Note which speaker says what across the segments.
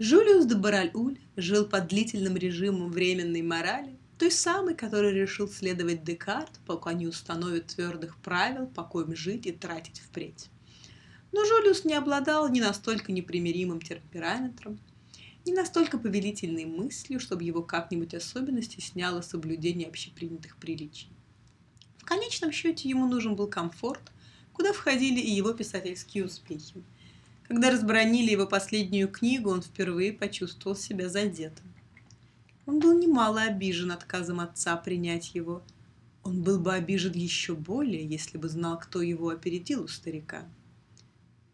Speaker 1: Жулиус де Бараль-Уль жил под длительным режимом временной морали, той самой, который решил следовать Декарт, пока не установит твердых правил, по коим жить и тратить впредь. Но Жулиус не обладал ни настолько непримиримым темпераментом, ни настолько повелительной мыслью, чтобы его как-нибудь особенно стесняло соблюдение общепринятых приличий. В конечном счете ему нужен был комфорт, куда входили и его писательские успехи. Когда разбронили его последнюю книгу, он впервые почувствовал себя задетым. Он был немало обижен отказом отца принять его. Он был бы обижен еще более, если бы знал, кто его опередил у старика.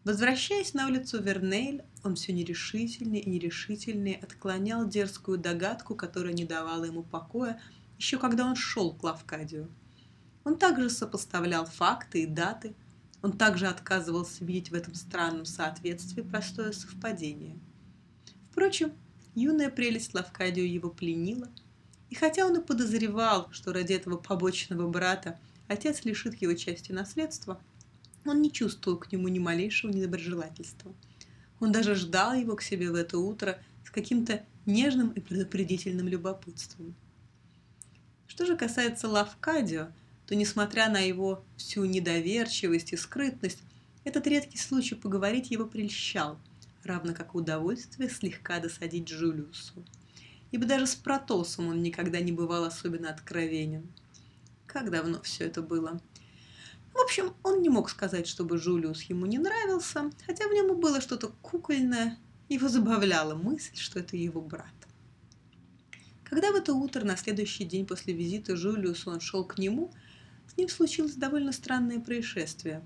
Speaker 1: Возвращаясь на улицу Вернейль, он все нерешительнее и нерешительнее отклонял дерзкую догадку, которая не давала ему покоя, еще когда он шел к Лавкадию. Он также сопоставлял факты и даты, он также отказывался видеть в этом странном соответствии простое совпадение. Впрочем, юная прелесть Лавкадио его пленила, и хотя он и подозревал, что ради этого побочного брата отец лишит его части наследства, он не чувствовал к нему ни малейшего недоброжелательства. Он даже ждал его к себе в это утро с каким-то нежным и предупредительным любопытством. Что же касается Лавкадио, то, несмотря на его всю недоверчивость и скрытность, этот редкий случай поговорить его прельщал, равно как удовольствие слегка досадить Джулиусу. Ибо даже с Протосом он никогда не бывал особенно откровенен. Как давно все это было? В общем, он не мог сказать, чтобы Жулиус ему не нравился, хотя в нем и было что-то кукольное, его забавляла мысль, что это его брат. Когда в это утро, на следующий день после визита Жулиусу, он шел к нему – с ним случилось довольно странное происшествие.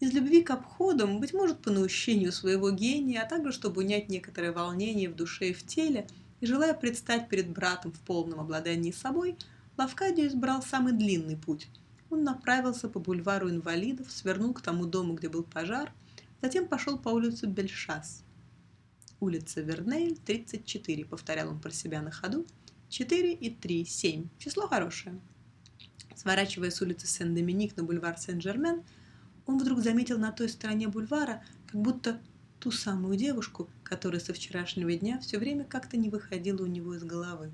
Speaker 1: Из любви к обходам, быть может, по наущению своего гения, а также чтобы унять некоторое волнение в душе и в теле, и желая предстать перед братом в полном обладании собой, Лавкадио избрал самый длинный путь. Он направился по бульвару инвалидов, свернул к тому дому, где был пожар, затем пошел по улице Бельшас. Улица Вернейль, 34, повторял он про себя на ходу. 4 и 3, 7. Число хорошее. Сворачивая с улицы Сен-Доминик на бульвар Сен-Жермен, он вдруг заметил на той стороне бульвара как будто ту самую девушку, которая со вчерашнего дня все время как-то не выходила у него из головы.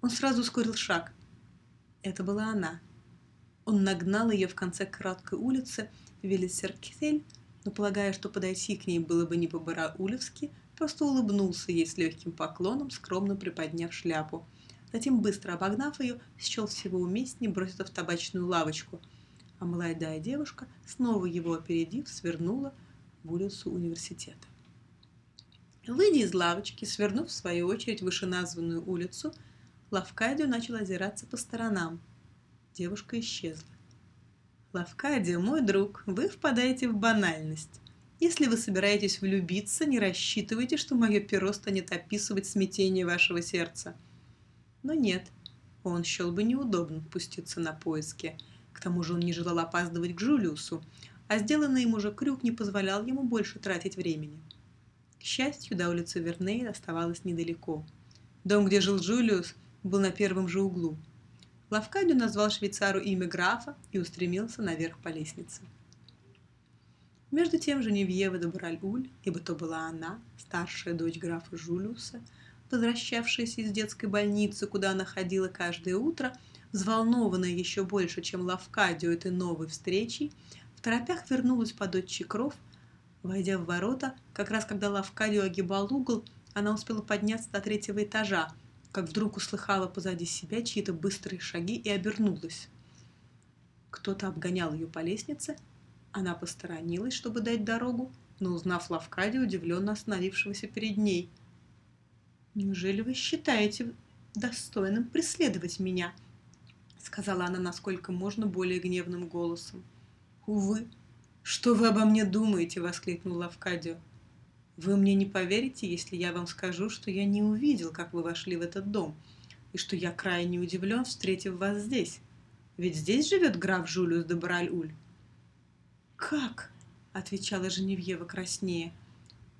Speaker 1: Он сразу ускорил шаг. Это была она. Он нагнал ее в конце короткой улицы Велисеркитель, но, полагая, что подойти к ней было бы не по-бараулевски, просто улыбнулся ей с легким поклоном, скромно приподняв шляпу – Затем, быстро обогнав ее, счел всего уместнее броситься в табачную лавочку, а молодая девушка, снова его опередив, свернула в улицу университета. Выйдя из лавочки, свернув в свою очередь вышеназванную улицу, Лавкадио начал озираться по сторонам. Девушка исчезла. «Лавкадио, мой друг, вы впадаете в банальность. Если вы собираетесь влюбиться, не рассчитывайте, что мое перо станет описывать смятение вашего сердца. Но нет, он счел бы неудобно пуститься на поиски. К тому же он не желал опаздывать к Джулиусу, а сделанный ему же крюк не позволял ему больше тратить времени. К счастью, до улицы Вернейл оставалось недалеко. Дом, где жил Джулиус, был на первом же углу. Лавкадио назвал швейцару имя графа и устремился наверх по лестнице. Между тем Женевьева де Браль-Уль, ибо то была она, старшая дочь графа Жулиуса, возвращавшаяся из детской больницы, куда она ходила каждое утро, взволнованная еще больше, чем Лавкадио этой новой встречей, в торопях вернулась под отчий кров. Войдя в ворота, как раз когда Лавкадио огибал угол, она успела подняться до третьего этажа, как вдруг услыхала позади себя чьи-то быстрые шаги и обернулась. Кто-то обгонял ее по лестнице, она посторонилась, чтобы дать дорогу, но, узнав Лавкадио, удивленно остановившегося перед ней – «Неужели вы считаете достойным преследовать меня?» сказала она насколько можно более гневным голосом. «Увы, что вы обо мне думаете?» — воскликнул Лавкадио. «Вы мне не поверите, если я вам скажу, что я не увидел, как вы вошли в этот дом, и что я крайне удивлен, встретив вас здесь. Ведь здесь живет граф Жулиус де Бараль-Уль». «Как?» — отвечала Женевьева краснее.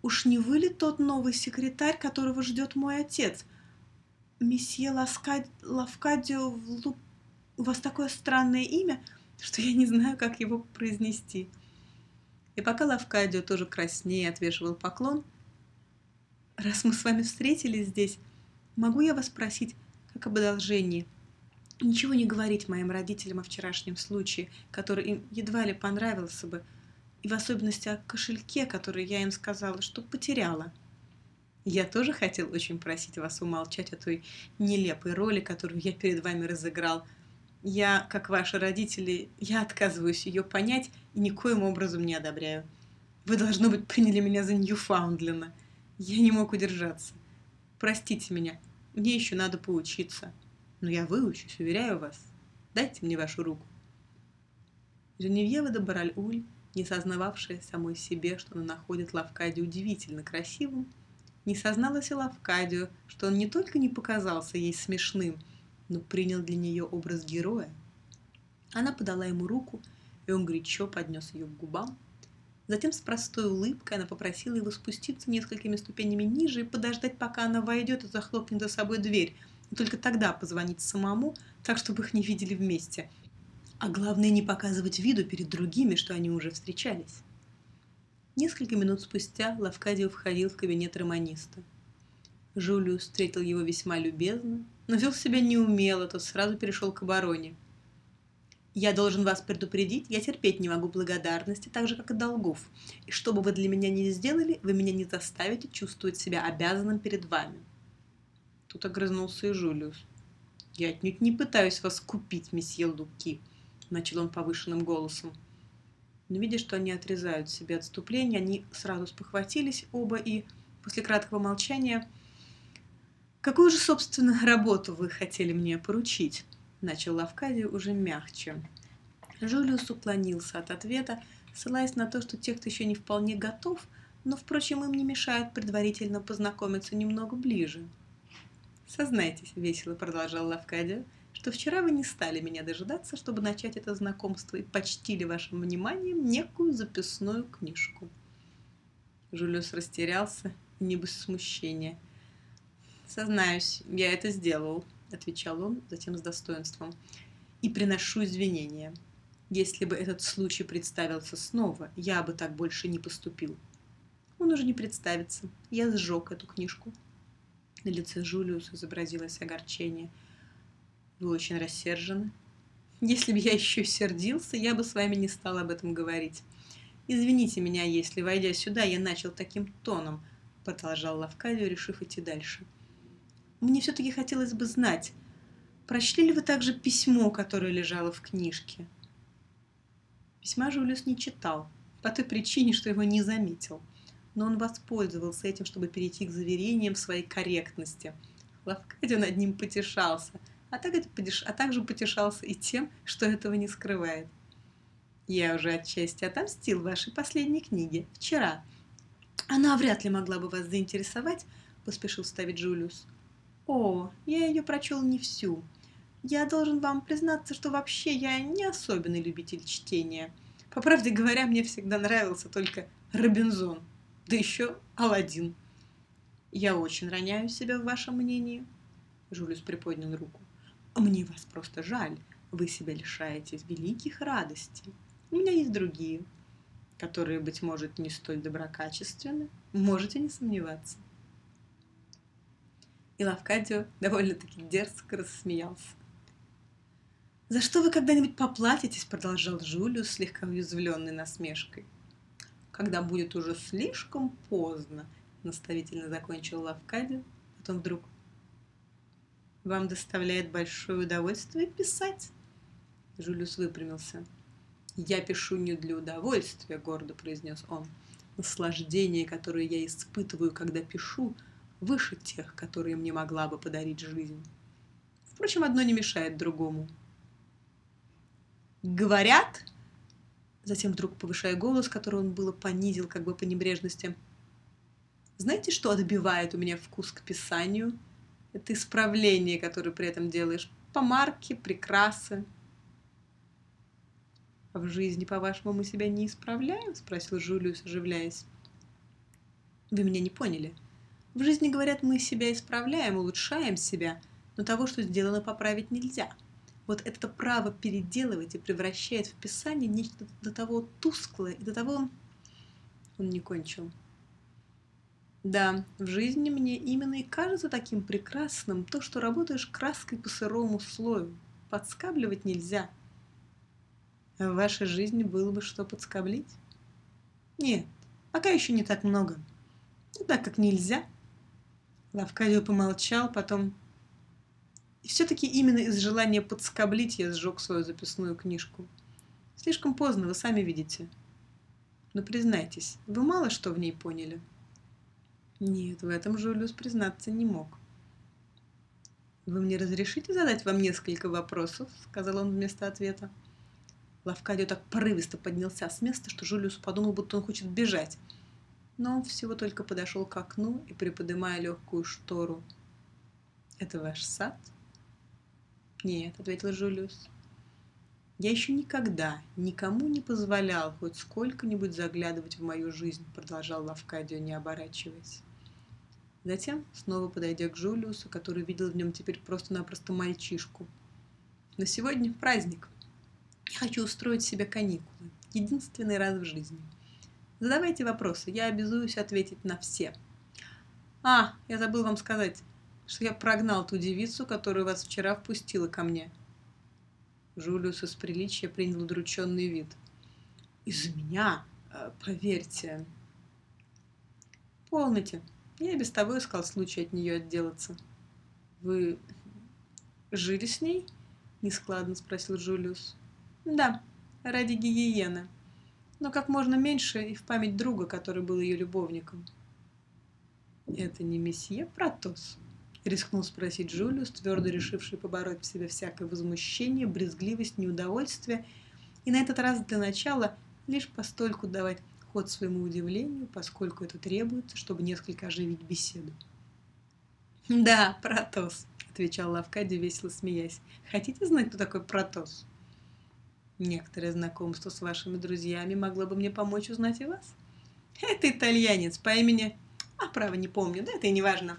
Speaker 1: Уж не вы ли тот новый секретарь, которого ждет мой отец? Месье Ласкад... Лавкадио Лу... У вас такое странное имя, что я не знаю, как его произнести. И пока Лавкадио тоже краснее отвешивал поклон, раз мы с вами встретились здесь, могу я вас спросить, как об одолжении? Ничего не говорить моим родителям о вчерашнем случае, который им едва ли понравился бы, и в особенности о кошельке, который я им сказала, что потеряла. Я тоже хотел очень просить вас умолчать о той нелепой роли, которую я перед вами разыграл. Я, как ваши родители, я отказываюсь ее понять и никоим образом не одобряю. Вы, должно быть, приняли меня за Ньюфаундлена. Я не мог удержаться. Простите меня, мне еще надо поучиться. Но я выучусь, уверяю вас. Дайте мне вашу руку. Женевьева де Бараль-Уль, не сознававшая самой себе, что она находит Лавкади удивительно красивым, не созналась и Лавкадию, что он не только не показался ей смешным, но принял для нее образ героя. Она подала ему руку, и он горячо поднес ее к губам. Затем с простой улыбкой она попросила его спуститься несколькими ступенями ниже и подождать, пока она войдет и захлопнет за собой дверь, и только тогда позвонить самому, так, чтобы их не видели вместе. А главное, не показывать виду перед другими, что они уже встречались. Несколько минут спустя Лавкадио входил в кабинет романиста. Жулиус встретил его весьма любезно, но вел себя неумело, тот сразу перешел к обороне. «Я должен вас предупредить, я терпеть не могу благодарности, так же, как и долгов. И что бы вы для меня ни сделали, вы меня не заставите чувствовать себя обязанным перед вами». Тут огрызнулся и Жулиус. «Я отнюдь не пытаюсь вас купить, месье Луки», — начал он повышенным голосом. Но видя, что они отрезают себе отступление, они сразу спохватились оба и, после краткого молчания, «Какую же, собственно, работу вы хотели мне поручить?» Начал Лавкадий уже мягче. Жулиус уклонился от ответа, ссылаясь на то, что тех, кто еще не вполне готов, но, впрочем, им не мешает предварительно познакомиться немного ближе. «Сознайтесь», — весело продолжал Лавкадия, — что вчера вы не стали меня дожидаться, чтобы начать это знакомство и почтили вашим вниманием некую записную книжку. Жулиус растерялся не без смущения. «Сознаюсь, я это сделал», — отвечал он, затем с достоинством, «и приношу извинения. Если бы этот случай представился снова, я бы так больше не поступил. Он уже не представится. Я сжег эту книжку». На лице Жулиуса изобразилось огорчение — вы очень рассержены. Если бы я еще сердился, я бы с вами не стал об этом говорить. Извините меня, если, войдя сюда, я начал таким тоном, продолжал Лавкадио, решив идти дальше. Мне все-таки хотелось бы знать, прочли ли вы также письмо, которое лежало в книжке? Письма Жулиус не читал, по той причине, что его не заметил. Но он воспользовался этим, чтобы перейти к заверениям своей корректности. Лавкадио над ним потешался – а, так это потеш... а также потешался и тем, что этого не скрывает. Я уже отчасти отомстил вашей последней книге, вчера. Она вряд ли могла бы вас заинтересовать, поспешил ставить Джулиус. О, я ее прочел не всю. Я должен вам признаться, что вообще я не особенный любитель чтения. По правде говоря, мне всегда нравился только Робинзон, да еще Аладдин. Я очень роняю себя в вашем мнении. Жулиус приподнял руку. Мне вас просто жаль. Вы себя лишаете великих радостей. У меня есть другие, которые, быть может, не столь доброкачественны. Можете не сомневаться. И Лавкадио довольно-таки дерзко рассмеялся. «За что вы когда-нибудь поплатитесь?» – продолжал Жулиус, слегка уязвленный насмешкой. «Когда будет уже слишком поздно», – наставительно закончил Лавкадио, потом вдруг вам доставляет большое удовольствие писать?» Жулиус выпрямился. «Я пишу не для удовольствия», — гордо произнес он. «Наслаждение, которое я испытываю, когда пишу, выше тех, которые мне могла бы подарить жизнь. Впрочем, одно не мешает другому». «Говорят?» Затем вдруг повышая голос, который он было понизил как бы по небрежности. «Знаете, что отбивает у меня вкус к писанию?» Это исправление, которое при этом делаешь. Помарки, прикрасы. А в жизни, по-вашему, мы себя не исправляем? Спросил Жулиус, оживляясь. Вы меня не поняли. В жизни, говорят, мы себя исправляем, улучшаем себя, но того, что сделано, поправить нельзя. Вот это право переделывать и превращает в Писание нечто до того тусклое и до того... Он не кончил. Да, в жизни мне именно и кажется таким прекрасным то, что работаешь краской по сырому слою. Подскабливать нельзя. В вашей жизни было бы что подскоблить? Нет, пока еще не так много. Ну, так как нельзя. Лавкадио помолчал, потом... И все-таки именно из желания подскоблить я сжег свою записную книжку. Слишком поздно, вы сами видите. Но признайтесь, вы мало что в ней поняли. — нет, в этом Жулиус признаться не мог. «Вы мне разрешите задать вам несколько вопросов?» — сказал он вместо ответа. Лавкадио так порывисто поднялся с места, что Жулиус подумал, будто он хочет бежать. Но он всего только подошел к окну и, приподнимая легкую штору. «Это ваш сад?» «Нет», — ответил Жулиус. «Я еще никогда никому не позволял хоть сколько-нибудь заглядывать в мою жизнь», — продолжал Лавкадио, не оборачиваясь. Затем, снова подойдя к Жулиусу, который видел в нем теперь просто-напросто мальчишку. «На сегодня праздник. Я хочу устроить себе каникулы. Единственный раз в жизни. Задавайте вопросы, я обязуюсь ответить на все. А, я забыл вам сказать, что я прогнал ту девицу, которую вас вчера впустила ко мне». Жулиус из приличия принял удрученный вид. «Из-за меня? Э, поверьте». «Полноте», я без того искал случай от нее отделаться. Вы жили с ней? Нескладно спросил Джулиус. Да, ради гигиены. Но как можно меньше и в память друга, который был ее любовником. Это не месье Протос? Рискнул спросить Джулиус, твердо решивший побороть в себе всякое возмущение, брезгливость, неудовольствие, и на этот раз для начала лишь постольку давать ход своему удивлению, поскольку это требуется, чтобы несколько оживить беседу. «Да, Протос», — отвечал Лавкади, весело смеясь. «Хотите знать, кто такой Протос?» «Некоторое знакомство с вашими друзьями могло бы мне помочь узнать и вас. Это итальянец по имени... А, право, не помню, да это и не важно.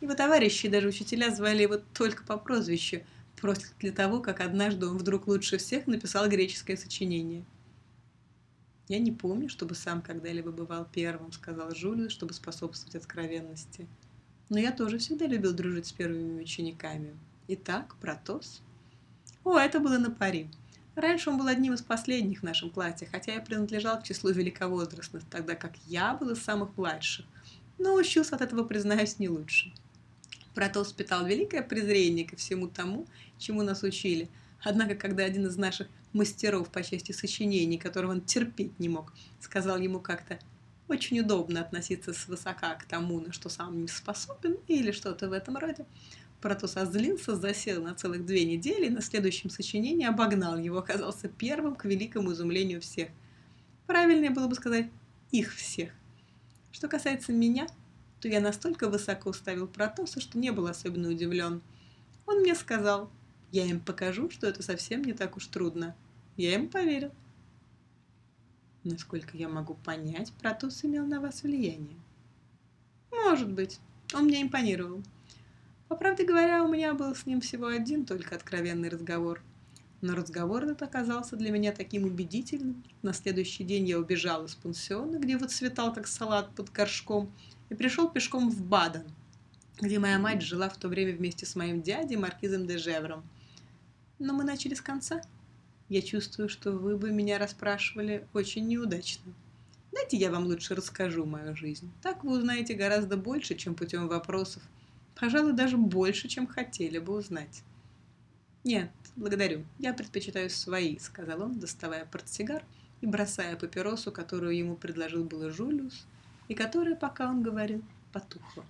Speaker 1: Его товарищи и даже учителя звали его только по прозвищу, просто для того, как однажды он вдруг лучше всех написал греческое сочинение. «Я не помню, чтобы сам когда-либо бывал первым», — сказал Жулиус, чтобы способствовать откровенности. «Но я тоже всегда любил дружить с первыми учениками. Итак, Протос». «О, это было на пари. Раньше он был одним из последних в нашем классе, хотя я принадлежал к числу великовозрастных, тогда как я был из самых младших. Но учился от этого, признаюсь, не лучше». Протос питал великое презрение ко всему тому, чему нас учили. Однако, когда один из наших мастеров по части сочинений, которого он терпеть не мог, сказал ему как-то очень удобно относиться свысока к тому, на что сам не способен, или что-то в этом роде. Протос озлился, засел на целых две недели, и на следующем сочинении обогнал его, оказался первым к великому изумлению всех. Правильнее было бы сказать «их всех». Что касается меня, то я настолько высоко уставил Протоса, что не был особенно удивлен. Он мне сказал – я им покажу, что это совсем не так уж трудно. Я им поверил. Насколько я могу понять, Протус имел на вас влияние. Может быть. Он мне импонировал. По правде говоря, у меня был с ним всего один только откровенный разговор. Но разговор этот оказался для меня таким убедительным. На следующий день я убежал из пансиона, где выцветал как салат под горшком, и пришел пешком в Баден, где моя мать жила в то время вместе с моим дядей Маркизом де Жевром – но мы начали с конца. Я чувствую, что вы бы меня расспрашивали очень неудачно. Дайте я вам лучше расскажу мою жизнь. Так вы узнаете гораздо больше, чем путем вопросов. Пожалуй, даже больше, чем хотели бы узнать. Нет, благодарю. Я предпочитаю свои, сказал он, доставая портсигар и бросая папиросу, которую ему предложил было Жулиус, и которая, пока он говорил, потухла.